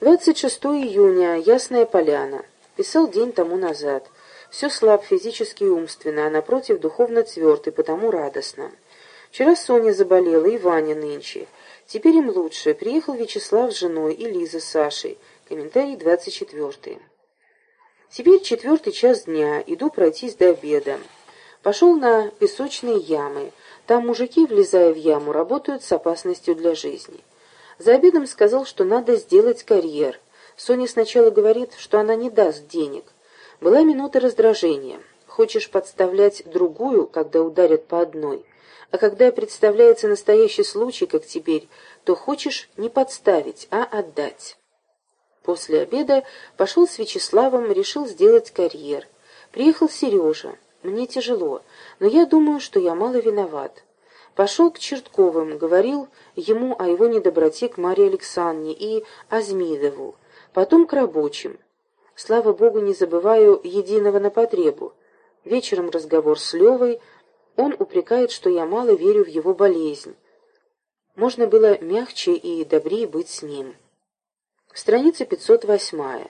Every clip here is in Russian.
26 июня. Ясная поляна. Писал день тому назад. Все слаб физически и умственно, а напротив духовно тверд и потому радостно. Вчера Соня заболела, и Ваня нынче. Теперь им лучше. Приехал Вячеслав с женой и Лиза с Сашей. Комментарий 24. Теперь четвертый час дня. Иду пройтись до обеда. Пошел на песочные ямы. Там мужики, влезая в яму, работают с опасностью для жизни. За обедом сказал, что надо сделать карьер. Соня сначала говорит, что она не даст денег. Была минута раздражения. Хочешь подставлять другую, когда ударят по одной. А когда представляется настоящий случай, как теперь, то хочешь не подставить, а отдать. После обеда пошел с Вячеславом, решил сделать карьер. Приехал Сережа. Мне тяжело, но я думаю, что я мало виноват. Пошел к Чертковым, говорил ему о его недоброте к Марии Александровне и Азмидову, потом к рабочим. Слава Богу, не забываю единого на потребу. Вечером разговор с Левой, он упрекает, что я мало верю в его болезнь. Можно было мягче и добрее быть с ним. Страница 508.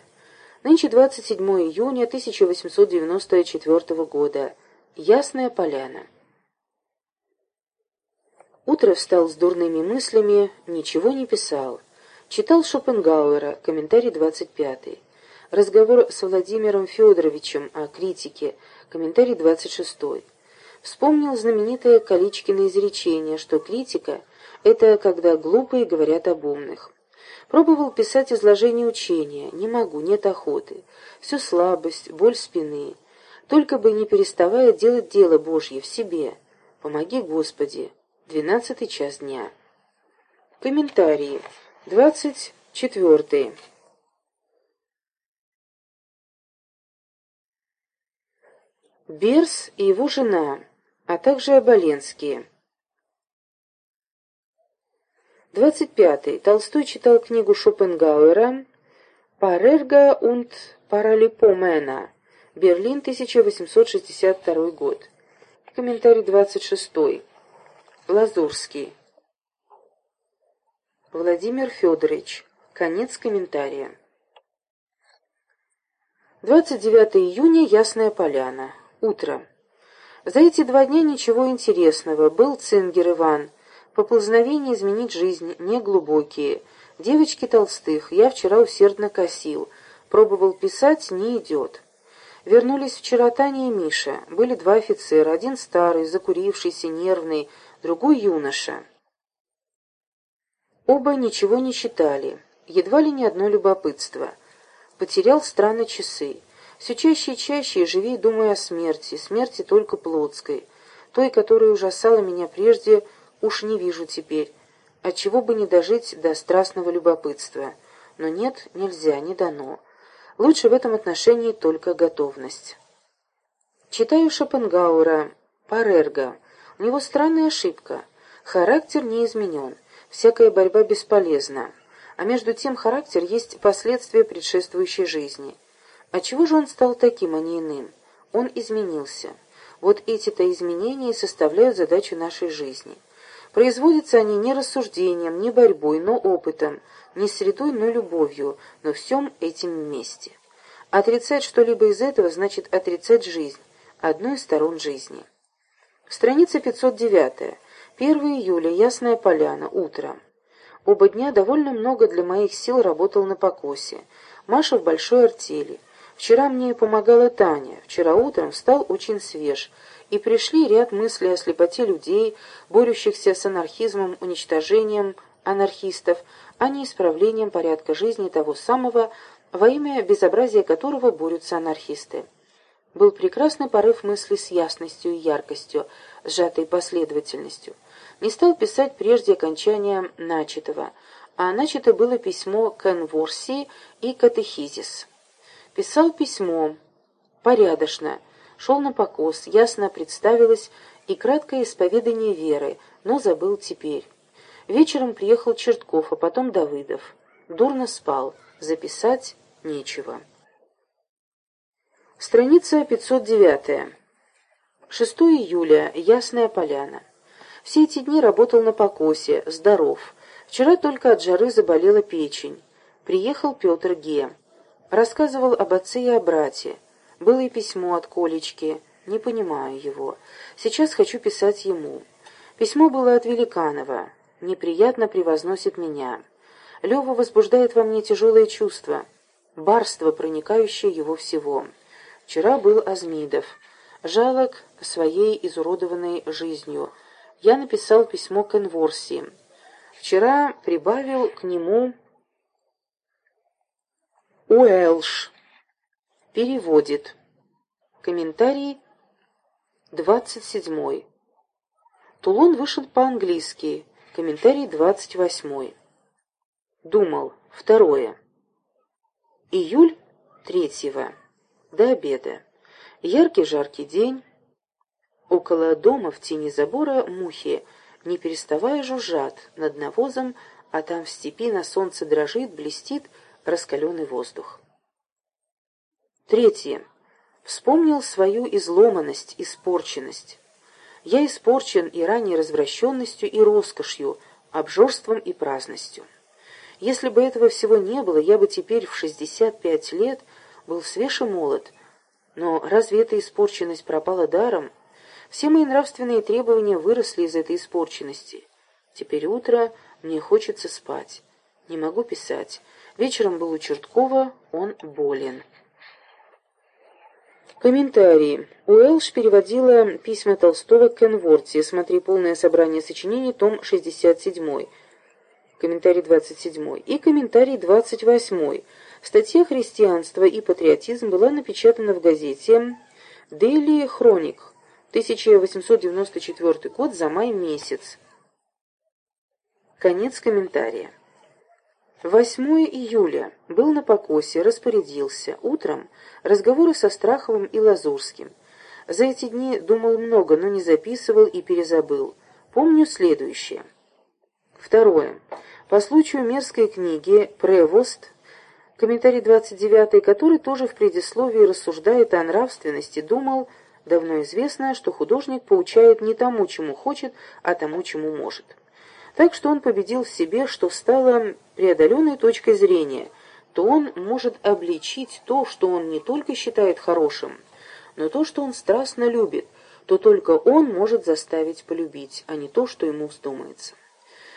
Нынче 27 июня 1894 года. Ясная поляна. Утро встал с дурными мыслями, ничего не писал. Читал Шопенгауэра, комментарий 25. Разговор с Владимиром Федоровичем о критике, комментарий 26. Вспомнил знаменитое Каличкино изречение, что критика — это когда глупые говорят об умных. Пробовал писать изложение учения, не могу, нет охоты. Всю слабость, боль спины. Только бы не переставая делать дело Божье в себе. Помоги, Господи. Двенадцатый час дня. Комментарии. Двадцать четвертый. Берс и его жена, а также Оболенские. Двадцать пятый. Толстой читал книгу Шопенгауэра «Парерга und Паралипомена», Берлин, 1862 год. Комментарий двадцать шестой. Лазурский. Владимир Федорович. Конец комментария. 29 июня. Ясная поляна. Утро. За эти два дня ничего интересного. Был Цингер Иван. Поползновения изменить жизнь, неглубокие. Девочки Толстых. Я вчера усердно косил. Пробовал писать, не идет. Вернулись вчера Таня и Миша. Были два офицера. Один старый, закурившийся, нервный, другой юноша. Оба ничего не читали, едва ли не одно любопытство. Потерял странно часы. Все чаще и чаще и думаю о смерти, смерти только плотской. Той, которая ужасала меня прежде, уж не вижу теперь. Отчего бы не дожить до страстного любопытства. Но нет, нельзя, не дано. Лучше в этом отношении только готовность. Читаю Шопенгауэра, Парерга, у него странная ошибка. Характер не изменен. Всякая борьба бесполезна. А между тем характер есть последствия предшествующей жизни. Отчего же он стал таким, а не иным? Он изменился. Вот эти-то изменения и составляют задачу нашей жизни. Производятся они не рассуждением, не борьбой, но опытом, не средой, но любовью, но всем этим вместе. Отрицать что-либо из этого значит отрицать жизнь, одну из сторон жизни. Страница 509. 1 июля. Ясная поляна. Утро. Оба дня довольно много для моих сил работал на покосе. Маша в большой артели. Вчера мне помогала Таня. Вчера утром встал очень свеж. И пришли ряд мыслей о слепоте людей, борющихся с анархизмом, уничтожением анархистов, а не исправлением порядка жизни того самого, во имя безобразия которого борются анархисты был прекрасный порыв мысли с ясностью и яркостью, сжатой последовательностью. Не стал писать прежде окончания начатого, а начато было письмо к Энворсии и Катехизис. Писал письмо, порядочно, шел на покос, ясно представилось и краткое исповедание веры, но забыл теперь. Вечером приехал Чертков, а потом Давыдов. Дурно спал, записать нечего. Страница 509. 6 июля. Ясная поляна. Все эти дни работал на покосе, здоров. Вчера только от жары заболела печень. Приехал Петр Ге. Рассказывал об отце и о брате. Было и письмо от Колечки. Не понимаю его. Сейчас хочу писать ему. Письмо было от Великанова. Неприятно превозносит меня. Лева возбуждает во мне тяжелое чувство. Барство, проникающее его всего. Вчера был Азмидов. Жалок своей изуродованной жизнью. Я написал письмо к Энворси. Вчера прибавил к нему Уэлш. Переводит. Комментарий 27. Тулон вышел по-английски. Комментарий 28. Думал. Второе. Июль третьего. До обеда. Яркий жаркий день. Около дома в тени забора мухи, не переставая жужжат над навозом, а там в степи на солнце дрожит, блестит, раскаленный воздух. Третье. Вспомнил свою изломанность, испорченность. Я испорчен и ранней развращенностью, и роскошью, обжорством и праздностью. Если бы этого всего не было, я бы теперь в 65 лет был свеж и молод. Но разве эта испорченность пропала даром? Все мои нравственные требования выросли из этой испорченности. Теперь утро, мне хочется спать. Не могу писать. Вечером был у Черткова, он болен. Комментарии. Уэлш переводила письма Толстого к Кенворти. Смотри полное собрание сочинений, том 67. Комментарий 27. И комментарий 28. Статья «Христианство и патриотизм» была напечатана в газете «Дейли Хроник», 1894 год, за май месяц. Конец комментария. 8 июля. Был на покосе, распорядился. Утром разговоры со Страховым и Лазурским. За эти дни думал много, но не записывал и перезабыл. Помню следующее. Второе. По случаю мерзкой книги «Превост», комментарий 29, который тоже в предисловии рассуждает о нравственности, думал, давно известно, что художник поучает не тому, чему хочет, а тому, чему может. Так что он победил в себе, что стало преодоленной точкой зрения, то он может обличить то, что он не только считает хорошим, но то, что он страстно любит, то только он может заставить полюбить, а не то, что ему вздумается.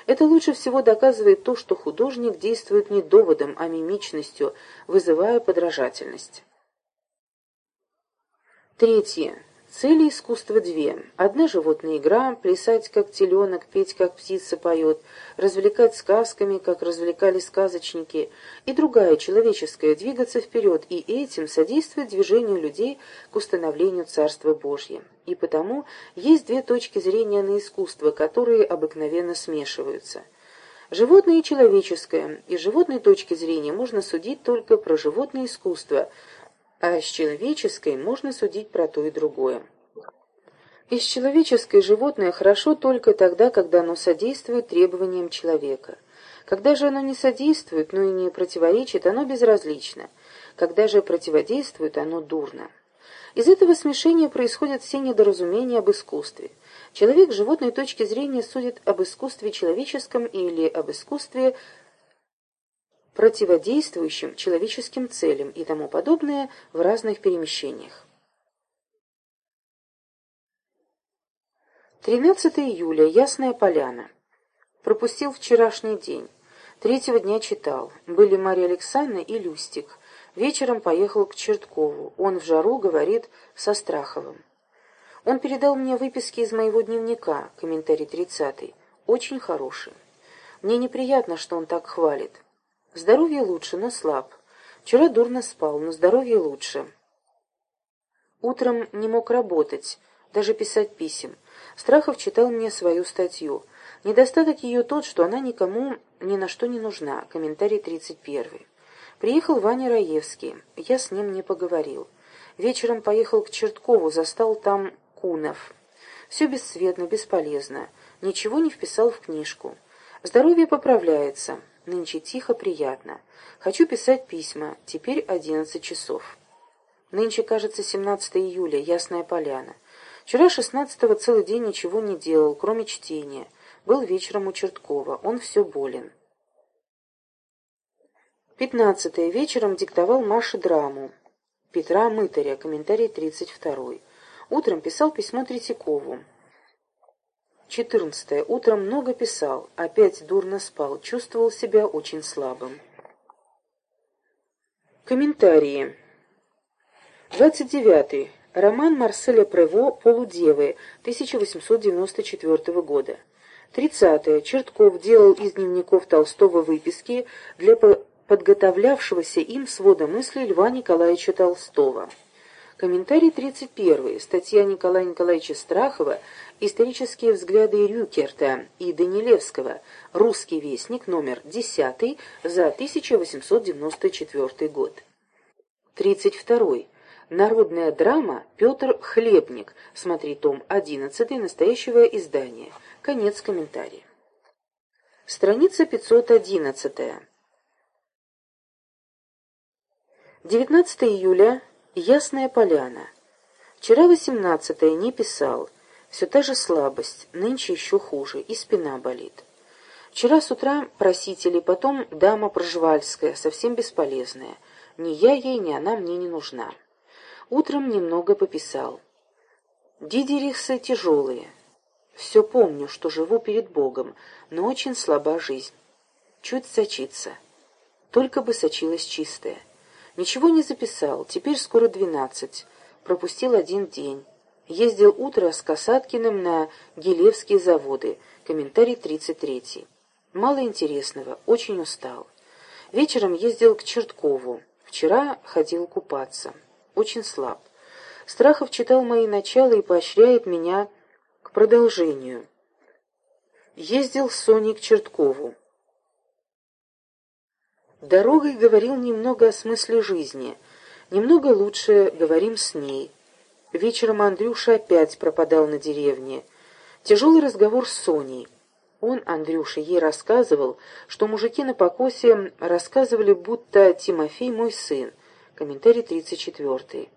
Это лучше всего доказывает то, что художник действует не доводом, а мимичностью, вызывая подражательность. Третье. Цели искусства две. Одна животная игра, плясать как теленок, петь как птица поет, развлекать сказками, как развлекали сказочники, и другая, человеческая, двигаться вперед, и этим содействовать движению людей к установлению Царства Божьего. И потому есть две точки зрения на искусство, которые обыкновенно смешиваются. Животное и человеческое, и с животной точки зрения можно судить только про животное искусство – а с человеческой можно судить про то и другое. Из человеческой животное хорошо только тогда, когда оно содействует требованиям человека. Когда же оно не содействует, но и не противоречит, оно безразлично. Когда же противодействует, оно дурно. Из этого смешения происходят все недоразумения об искусстве. Человек с животной точки зрения судит об искусстве человеческом или об искусстве противодействующим человеческим целям и тому подобное в разных перемещениях. 13 июля. Ясная поляна. Пропустил вчерашний день. Третьего дня читал. Были Мария Александровна и Люстик. Вечером поехал к Черткову. Он в жару говорит со Страховым. Он передал мне выписки из моего дневника, комментарий 30 очень хороший. Мне неприятно, что он так хвалит. Здоровье лучше, но слаб. Вчера дурно спал, но здоровье лучше. Утром не мог работать, даже писать писем. Страхов читал мне свою статью. Недостаток ее тот, что она никому ни на что не нужна. Комментарий 31. Приехал Ваня Раевский. Я с ним не поговорил. Вечером поехал к Черткову, застал там Кунов. Все бесцветно, бесполезно. Ничего не вписал в книжку. Здоровье поправляется. Нынче тихо, приятно. Хочу писать письма. Теперь одиннадцать часов. Нынче, кажется, 17 июля, Ясная Поляна. Вчера, 16-го, целый день ничего не делал, кроме чтения. Был вечером у Черткова. Он все болен. 15. Вечером диктовал Маше драму. Петра Мытаря, комментарий 32. Утром писал письмо Третьякову. 14. Утром много писал, опять дурно спал, чувствовал себя очень слабым. Комментарии. 29. Роман Марселя Прево «Полудевы» 1894 года. 30. Чертков делал из дневников Толстого выписки для подготовлявшегося им свода мыслей Льва Николаевича Толстого. Комментарий 31. Статья Николая Николаевича Страхова «Исторические взгляды Рюкерта» и Данилевского. Русский вестник, номер 10 за 1894 год. 32. Народная драма Петр Хлебник. Смотри том 11 настоящего издания. Конец комментария. Страница 511. 19 июля. Ясная поляна. Вчера 18 не писал. Все та же слабость, нынче еще хуже, и спина болит. Вчера с утра просители, потом дама Проживальская, совсем бесполезная. Ни я ей, ни она мне не нужна. Утром немного пописал. Дидерихсы тяжелые. Все помню, что живу перед Богом, но очень слаба жизнь. Чуть сочится. Только бы сочилась чистая. Ничего не записал, теперь скоро двенадцать. Пропустил один день. Ездил утро с Касаткиным на Гелевские заводы. Комментарий 33. Мало интересного, очень устал. Вечером ездил к Черткову. Вчера ходил купаться очень слаб. Страхов читал мои начала и поощряет меня к продолжению. Ездил с Соней к Черткову. Дорогой говорил немного о смысле жизни. Немного лучше говорим с ней. Вечером Андрюша опять пропадал на деревне. Тяжелый разговор с Соней. Он, Андрюша, ей рассказывал, что мужики на покосе рассказывали, будто Тимофей мой сын. Комментарий 34.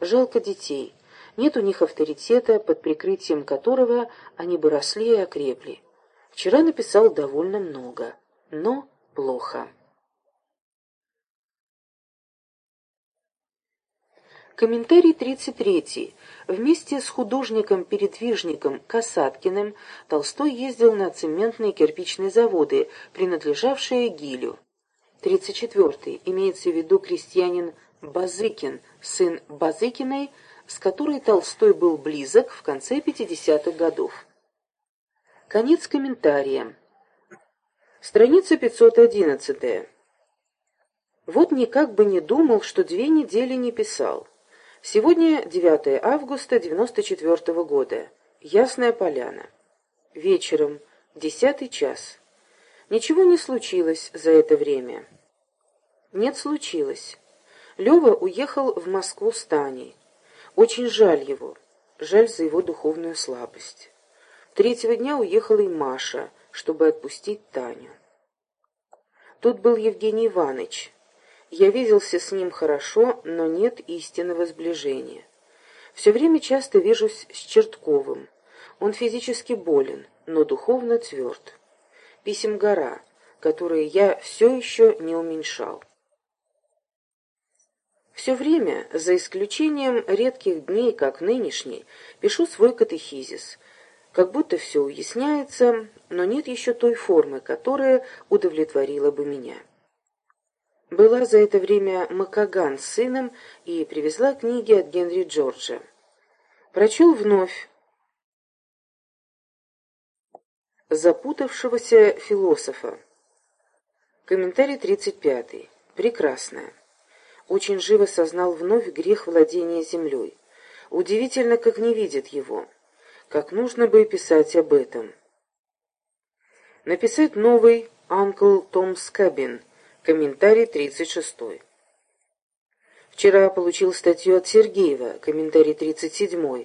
Жалко детей. Нет у них авторитета, под прикрытием которого они бы росли и окрепли. Вчера написал довольно много, но плохо. Комментарий 33. Вместе с художником-передвижником Касаткиным Толстой ездил на цементные кирпичные заводы, принадлежавшие Гилю. 34. Имеется в виду крестьянин Базыкин, сын Базыкиной, с которой Толстой был близок в конце 50-х годов. Конец комментария. Страница 511. Вот никак бы не думал, что две недели не писал. Сегодня 9 августа 94 -го года. Ясная поляна. Вечером, десятый час. Ничего не случилось за это время. Нет, случилось. Лева уехал в Москву с Таней. Очень жаль его. Жаль за его духовную слабость. Третьего дня уехала и Маша, чтобы отпустить Таню. Тут был Евгений Иванович. Я виделся с ним хорошо, но нет истинного сближения. Все время часто вижусь с Чертковым. Он физически болен, но духовно тверд писем гора, которые я все еще не уменьшал. Все время, за исключением редких дней, как нынешний, пишу свой катехизис. Как будто все уясняется, но нет еще той формы, которая удовлетворила бы меня. Была за это время Макаган с сыном и привезла книги от Генри Джорджа. Прочел вновь запутавшегося философа. Комментарий 35. Прекрасно. Очень живо сознал вновь грех владения землей. Удивительно, как не видит его. Как нужно бы писать об этом. Написать новый «Анкл Том Скабин». Комментарий 36. Вчера получил статью от Сергеева, комментарий 37,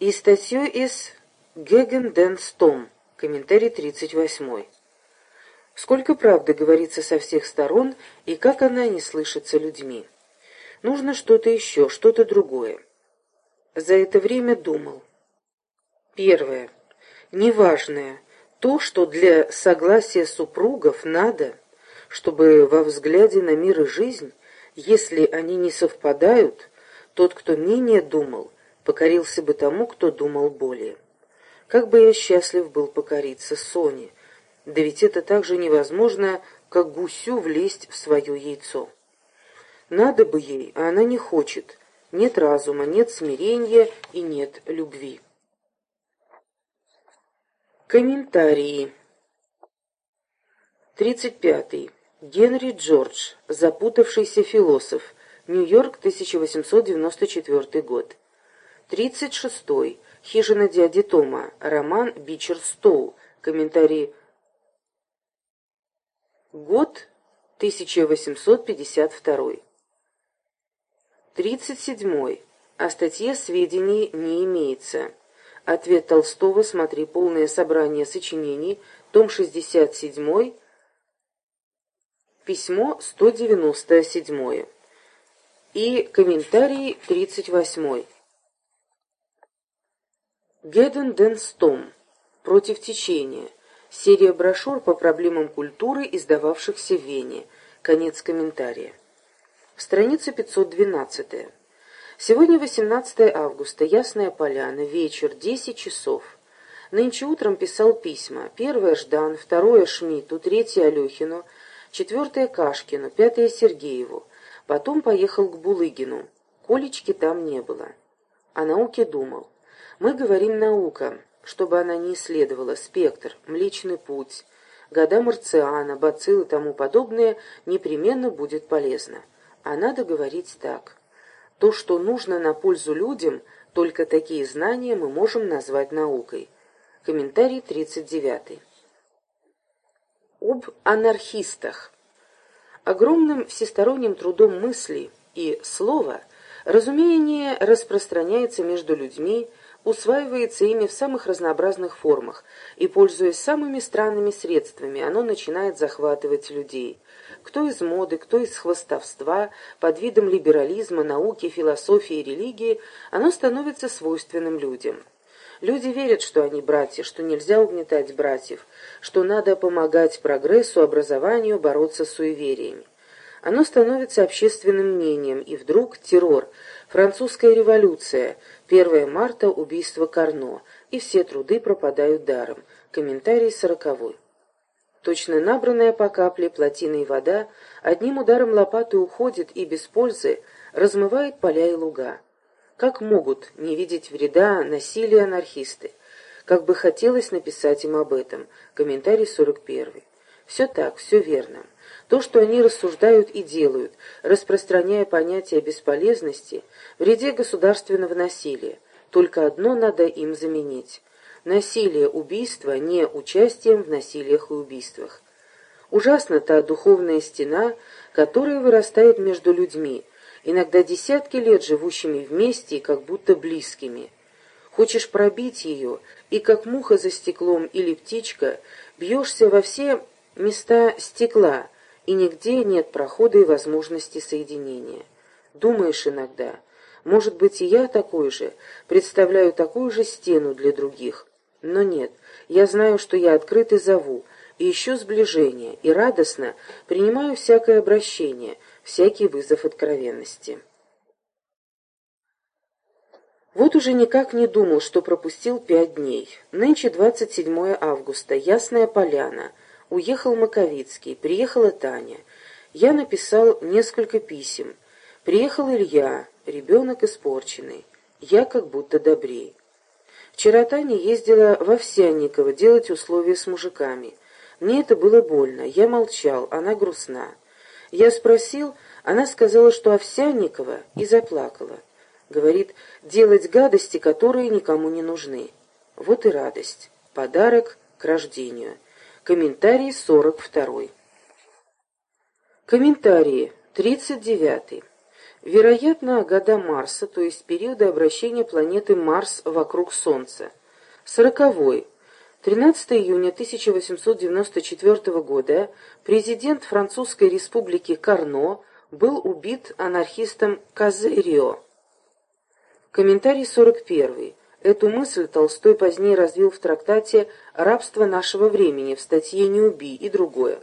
и статью из Геген Дэнс Том, Комментарий 38. Сколько правды говорится со всех сторон, и как она не слышится людьми. Нужно что-то еще, что-то другое. За это время думал. Первое. Неважное. То, что для согласия супругов надо, чтобы во взгляде на мир и жизнь, если они не совпадают, тот, кто менее думал, покорился бы тому, кто думал более. Как бы я счастлив был покориться Соне, да ведь это так же невозможно, как гусю влезть в свое яйцо. Надо бы ей, а она не хочет. Нет разума, нет смирения и нет любви. Комментарии. 35. Генри Джордж. Запутавшийся философ. Нью-Йорк, 1894 год. 36. Хижина дяди Тома. Роман Бичер Стоу. Комментарий. Год 1852. 37. О статье сведений не имеется. Ответ Толстого, смотри полное собрание сочинений, том 67, письмо 197 и комментарий 38. Геден Денстом. Против течения. Серия брошюр по проблемам культуры, издававшихся в Вене. Конец комментария. Страница 512. Сегодня 18 августа, Ясная Поляна, вечер, 10 часов. Нынче утром писал письма. Первое Ждан, второе Шмидту, третье Алехину, четвертое Кашкину, пятое Сергееву. Потом поехал к Булыгину. Колечки там не было. О науке думал. Мы говорим наука, чтобы она не исследовала спектр, Млечный Путь, года Марциана, бациллы и тому подобное, непременно будет полезно. А надо говорить так. То, что нужно на пользу людям, только такие знания мы можем назвать наукой. Комментарий 39. Об анархистах. Огромным всесторонним трудом мысли и слова разумение распространяется между людьми, усваивается ими в самых разнообразных формах, и, пользуясь самыми странными средствами, оно начинает захватывать людей – кто из моды, кто из хвостовства, под видом либерализма, науки, философии и религии, оно становится свойственным людям. Люди верят, что они братья, что нельзя угнетать братьев, что надо помогать прогрессу, образованию, бороться с суевериями. Оно становится общественным мнением, и вдруг террор, французская революция, 1 марта убийство Карно, и все труды пропадают даром. Комментарий сороковой. Точно набранная по капле плотиной вода одним ударом лопаты уходит и без пользы размывает поля и луга. Как могут не видеть вреда насилия анархисты? Как бы хотелось написать им об этом. Комментарий 41. Все так, все верно. То, что они рассуждают и делают, распространяя понятие бесполезности, вреде государственного насилия, только одно надо им заменить насилие убийства не участием в насилиях и убийствах. Ужасна та духовная стена, которая вырастает между людьми, иногда десятки лет живущими вместе и как будто близкими. Хочешь пробить ее, и как муха за стеклом или птичка, бьешься во все места стекла, и нигде нет прохода и возможности соединения. Думаешь иногда, может быть, и я такой же, представляю такую же стену для других, но нет, я знаю, что я открыт и зову, и ищу сближение, и радостно принимаю всякое обращение, всякий вызов откровенности. Вот уже никак не думал, что пропустил пять дней. Нынче 27 августа, Ясная Поляна. Уехал Маковицкий, приехала Таня. Я написал несколько писем. Приехал Илья, ребенок испорченный. Я как будто добрей. Вчера Таня ездила в Овсянниково делать условия с мужиками. Мне это было больно. Я молчал, она грустна. Я спросил, она сказала, что Овсянникова, и заплакала. Говорит, делать гадости, которые никому не нужны. Вот и радость. Подарок к рождению. Комментарий 42. Комментарии 39. Вероятно, года Марса, то есть периоды обращения планеты Марс вокруг Солнца. Сороковой. 13 июня 1894 года президент Французской республики Карно был убит анархистом Казерио. Комментарий 41. Эту мысль Толстой позднее развил в трактате «Рабство нашего времени» в статье «Не убий» и другое.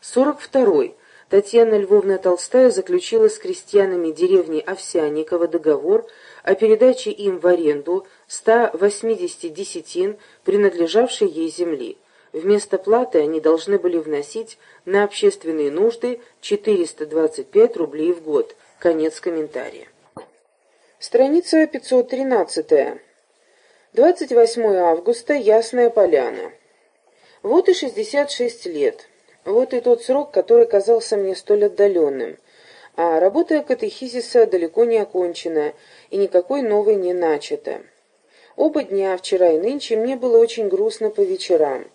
42. Татьяна Львовна Толстая заключила с крестьянами деревни Овсянникова договор о передаче им в аренду 180 десятин, принадлежавшей ей земли. Вместо платы они должны были вносить на общественные нужды 425 рублей в год. Конец комментария. Страница 513. 28 августа. Ясная поляна. Вот и 66 лет. Вот и тот срок, который казался мне столь отдаленным. А работа катехизиса далеко не окончена, и никакой новой не начата. Оба дня, вчера и нынче, мне было очень грустно по вечерам.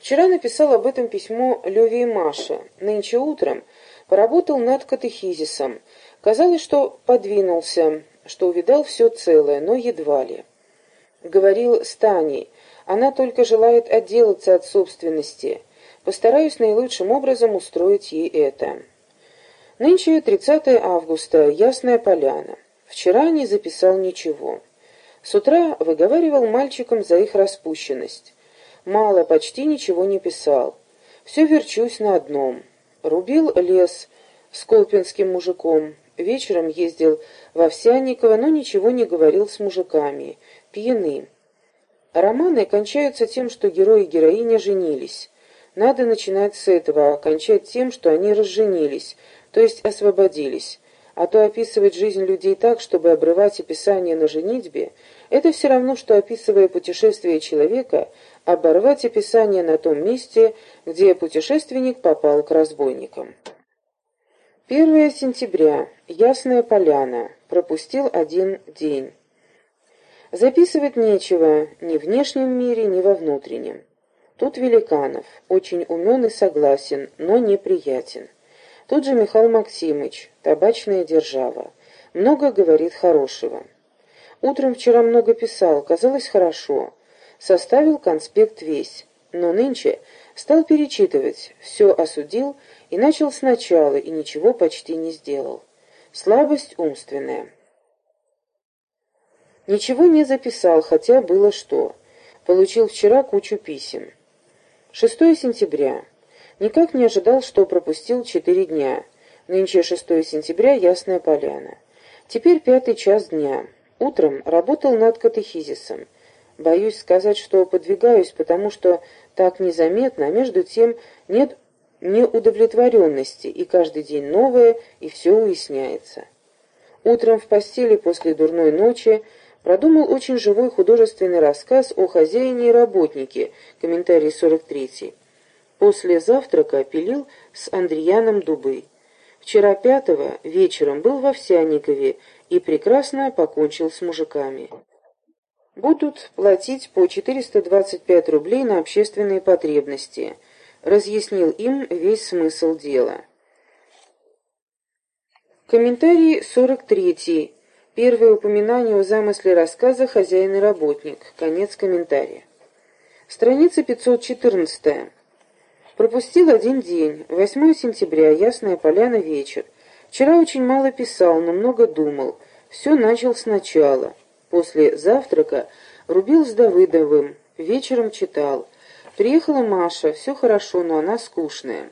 Вчера написал об этом письмо Леве и Маше. Нынче утром поработал над катехизисом. Казалось, что подвинулся, что увидал все целое, но едва ли. Говорил Стани, она только желает отделаться от собственности. Постараюсь наилучшим образом устроить ей это. Нынче 30 августа, Ясная Поляна. Вчера не записал ничего. С утра выговаривал мальчикам за их распущенность. Мало, почти ничего не писал. Все верчусь на одном. Рубил лес с колпинским мужиком. Вечером ездил в Овсянниково, но ничего не говорил с мужиками. Пьяны. Романы кончаются тем, что герой и героиня женились. Надо начинать с этого, а кончать тем, что они разженились, то есть освободились. А то описывать жизнь людей так, чтобы обрывать описание на женитьбе, это все равно, что, описывая путешествие человека, оборвать описание на том месте, где путешественник попал к разбойникам. 1 сентября. Ясная поляна. Пропустил один день. Записывать нечего ни в внешнем мире, ни во внутреннем. Тут Великанов, очень умен и согласен, но неприятен. Тут же Михаил Максимыч, табачная держава. Много говорит хорошего. Утром вчера много писал, казалось хорошо. Составил конспект весь. Но нынче стал перечитывать, все осудил и начал сначала, и ничего почти не сделал. Слабость умственная. Ничего не записал, хотя было что. Получил вчера кучу писем. 6 сентября. Никак не ожидал, что пропустил четыре дня. Нынче 6 сентября, Ясная Поляна. Теперь пятый час дня. Утром работал над катехизисом. Боюсь сказать, что подвигаюсь, потому что так незаметно, а между тем нет неудовлетворенности, и каждый день новое, и все уясняется. Утром в постели после дурной ночи продумал очень живой художественный рассказ о хозяине и работнике, комментарий 43. После завтрака пилил с Андреяном дубы. Вчера пятого вечером был в Овсянникове и прекрасно покончил с мужиками. Будут платить по 425 рублей на общественные потребности. Разъяснил им весь смысл дела. Комментарий 43. Первое упоминание о замысле рассказа «Хозяин и работник». Конец комментария. Страница 514. Пропустил один день. 8 сентября. Ясная поляна. Вечер. Вчера очень мало писал, но много думал. Все начал сначала. После завтрака рубил с Давыдовым. Вечером читал. Приехала Маша. Все хорошо, но она скучная.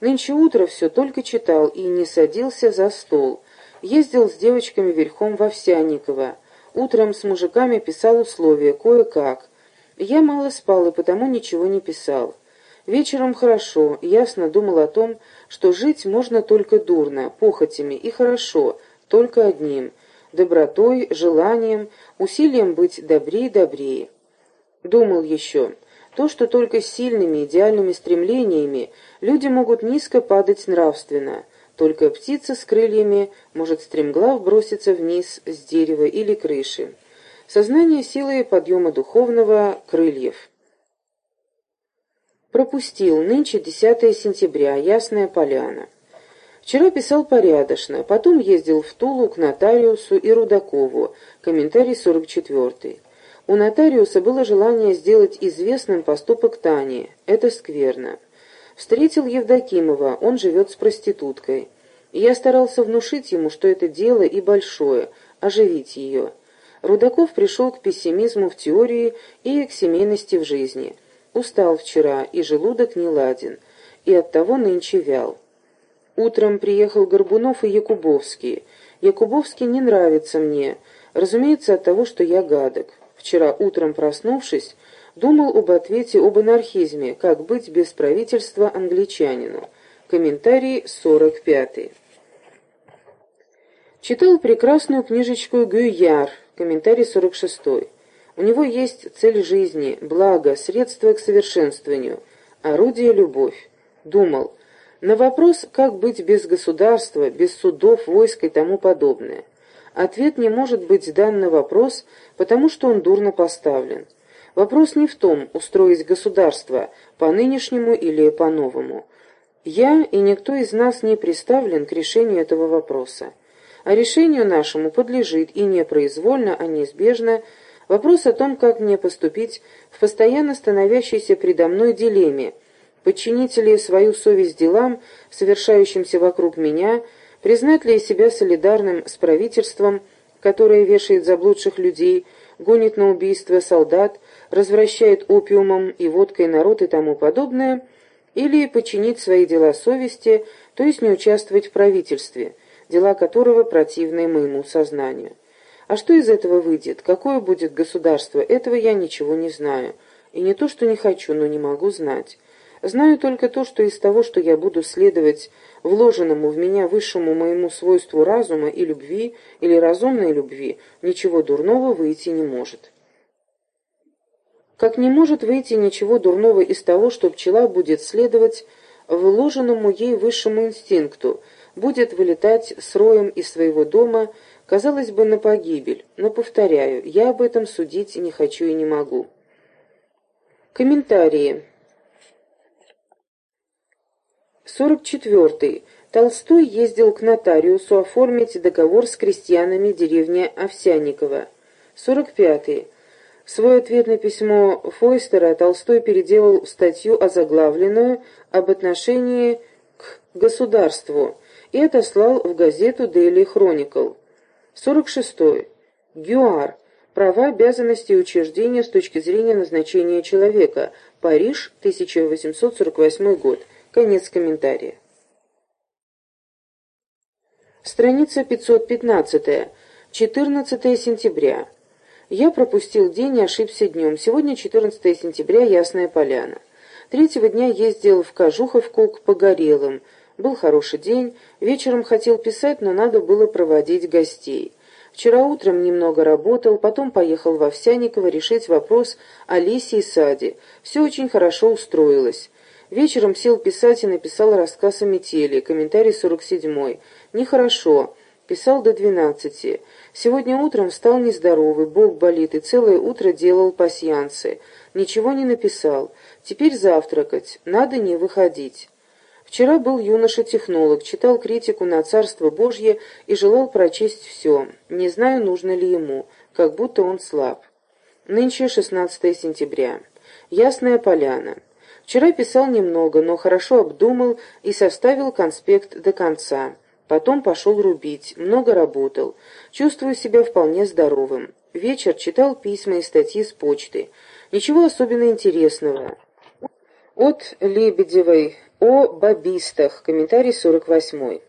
Нынче утро все только читал и не садился за стол. Ездил с девочками верхом в Овсянниково. Утром с мужиками писал условия, кое-как. Я мало спал и потому ничего не писал. Вечером хорошо, ясно думал о том, что жить можно только дурно, похотями, и хорошо, только одним — добротой, желанием, усилием быть добрее и добрее. Думал еще, то, что только сильными идеальными стремлениями люди могут низко падать нравственно — только птица с крыльями может стремглав броситься вниз с дерева или крыши. Сознание силы подъема духовного крыльев. Пропустил. Нынче 10 сентября. Ясная поляна. Вчера писал порядочно, потом ездил в Тулу к нотариусу и Рудакову. Комментарий 44. У нотариуса было желание сделать известным поступок Тани. Это скверно. Встретил Евдокимова, он живет с проституткой. я старался внушить ему, что это дело и большое, оживить ее. Рудаков пришел к пессимизму в теории и к семейности в жизни. Устал вчера, и желудок не ладен. и оттого нынче вял. Утром приехал Горбунов и Якубовский. Якубовский не нравится мне, разумеется, от того, что я гадок. Вчера утром проснувшись, думал об ответе об анархизме, как быть без правительства англичанину. Комментарий 45. Читал прекрасную книжечку Гюяр, комментарий 46. У него есть цель жизни, благо, средство к совершенствованию, орудие – любовь. Думал, на вопрос, как быть без государства, без судов, войск и тому подобное. Ответ не может быть дан на вопрос, потому что он дурно поставлен. Вопрос не в том, устроить государство по-нынешнему или по-новому. Я и никто из нас не приставлен к решению этого вопроса. А решению нашему подлежит и не произвольно, а неизбежно вопрос о том, как мне поступить в постоянно становящейся предо мной дилемме – Подчинить ли свою совесть делам, совершающимся вокруг меня, признать ли себя солидарным с правительством, которое вешает заблудших людей, гонит на убийство солдат, развращает опиумом и водкой народ и тому подобное, или подчинить свои дела совести, то есть не участвовать в правительстве, дела которого противны моему сознанию. А что из этого выйдет, какое будет государство, этого я ничего не знаю. И не то, что не хочу, но не могу знать. Знаю только то, что из того, что я буду следовать вложенному в меня высшему моему свойству разума и любви, или разумной любви, ничего дурного выйти не может. Как не может выйти ничего дурного из того, что пчела будет следовать вложенному ей высшему инстинкту, будет вылетать с роем из своего дома, казалось бы, на погибель, но, повторяю, я об этом судить не хочу и не могу. Комментарии. 44. Толстой ездил к нотариусу оформить договор с крестьянами деревни Овсянникова. 45. Свой ответ на письмо Фойстера Толстой переделал в статью озаглавленную об отношении к государству и отослал в газету Daily Chronicle. 46. Гюар. Права, обязанности и учреждения с точки зрения назначения человека. Париж, 1848 год. Конец комментария. Страница 515. 14 сентября. Я пропустил день и ошибся днем. Сегодня 14 сентября, Ясная Поляна. Третьего дня ездил в Кожуховку к Погорелым. Был хороший день. Вечером хотел писать, но надо было проводить гостей. Вчера утром немного работал, потом поехал в Овсяниково решить вопрос о лесе и саде. Все очень хорошо устроилось. Вечером сел писать и написал рассказ о метели, комментарий 47-й. Нехорошо. Писал до двенадцати. Сегодня утром встал нездоровый, бок болит, и целое утро делал пасьянцы. Ничего не написал. Теперь завтракать. Надо не выходить. Вчера был юноша-технолог, читал критику на Царство Божье и желал прочесть все. Не знаю, нужно ли ему, как будто он слаб. Нынче 16 сентября. Ясная поляна. Вчера писал немного, но хорошо обдумал и составил конспект до конца. Потом пошел рубить, много работал. Чувствую себя вполне здоровым. Вечер читал письма и статьи с почты. Ничего особенно интересного. От Лебедевой о бабистах. Комментарий 48.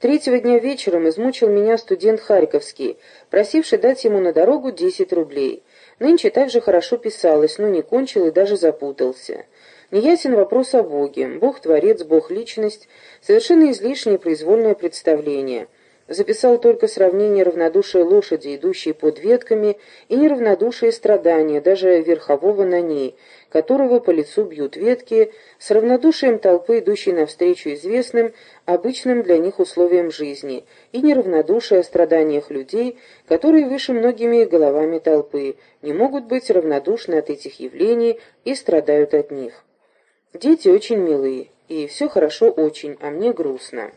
Третьего дня вечером измучил меня студент Харьковский, просивший дать ему на дорогу 10 рублей. Нынче также хорошо писалось, но не кончил и даже запутался. Неясен вопрос о Боге. Бог-творец, Бог-личность — совершенно излишнее произвольное представление. Записал только сравнение равнодушия лошади, идущей под ветками, и неравнодушие страдания, даже верхового на ней, которого по лицу бьют ветки, с равнодушием толпы, идущей навстречу известным, обычным для них условиям жизни, и неравнодушие о страданиях людей, которые выше многими головами толпы, не могут быть равнодушны от этих явлений и страдают от них. Дети очень милые, и все хорошо очень, а мне грустно.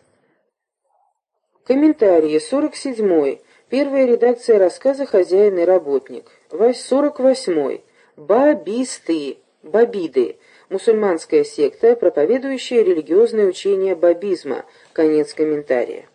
Комментарии. 47. Первая редакция рассказа «Хозяин и работник». 48. Бабисты. Бабиды. Мусульманская секта, проповедующая религиозное учение бабизма. Конец комментария.